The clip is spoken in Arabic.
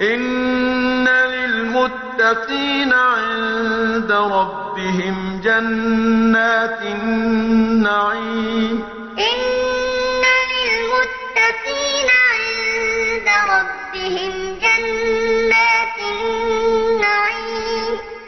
إِنَّ لِلْمُتَّقِينَ عِندَ رَبِّهِمْ جَنَّاتِ النَّعِيمِ إِنَّ لِلْمُتَّقِينَ عِندَ رَبِّهِمْ جَنَّاتِ